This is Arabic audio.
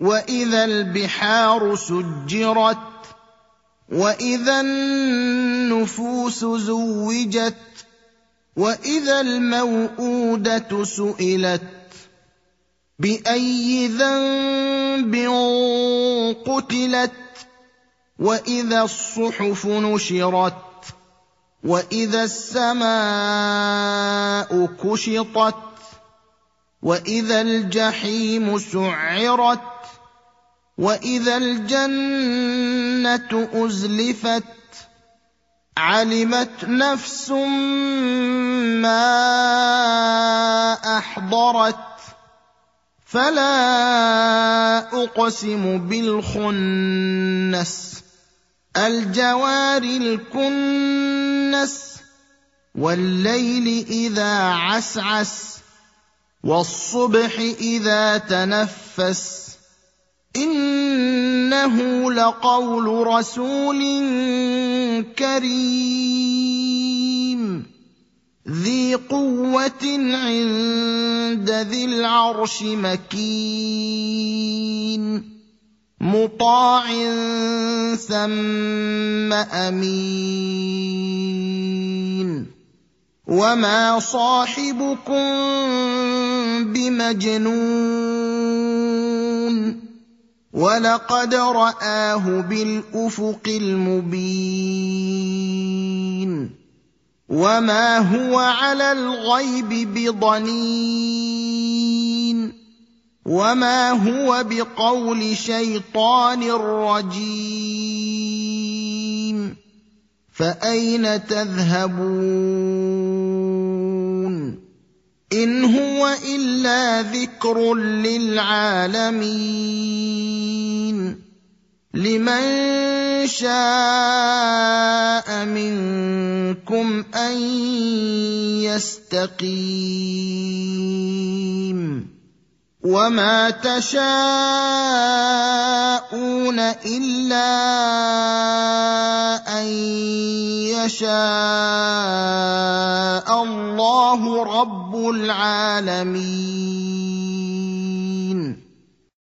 واذا البحار سجرت واذا النفوس زوجت واذا الموءوده سئلت باي ذنب قتلت واذا الصحف نشرت واذا السماء كشطت واذا الجحيم سعرت واذا الجنه ازلفت علمت نفس ما احضرت فلا اقسم بالخنس الجوار الكنس والليل اذا عسعس والصبح اذا تنفس إنه لقول رسول كريم. ذي قوة عند ذي العرش مكين. مطاع ثم أمين. وما صاحبكم بمجنون. ولقد راه بالافق المبين وما هو على الغيب بضنين وما هو بقول شيطان رجيم فاين تذهبون إن هو إلا ذكر للعالمين. لمن شاء منكم أن يستقيم. وما تشاءون إلا أن يشاء الله رب العالمين.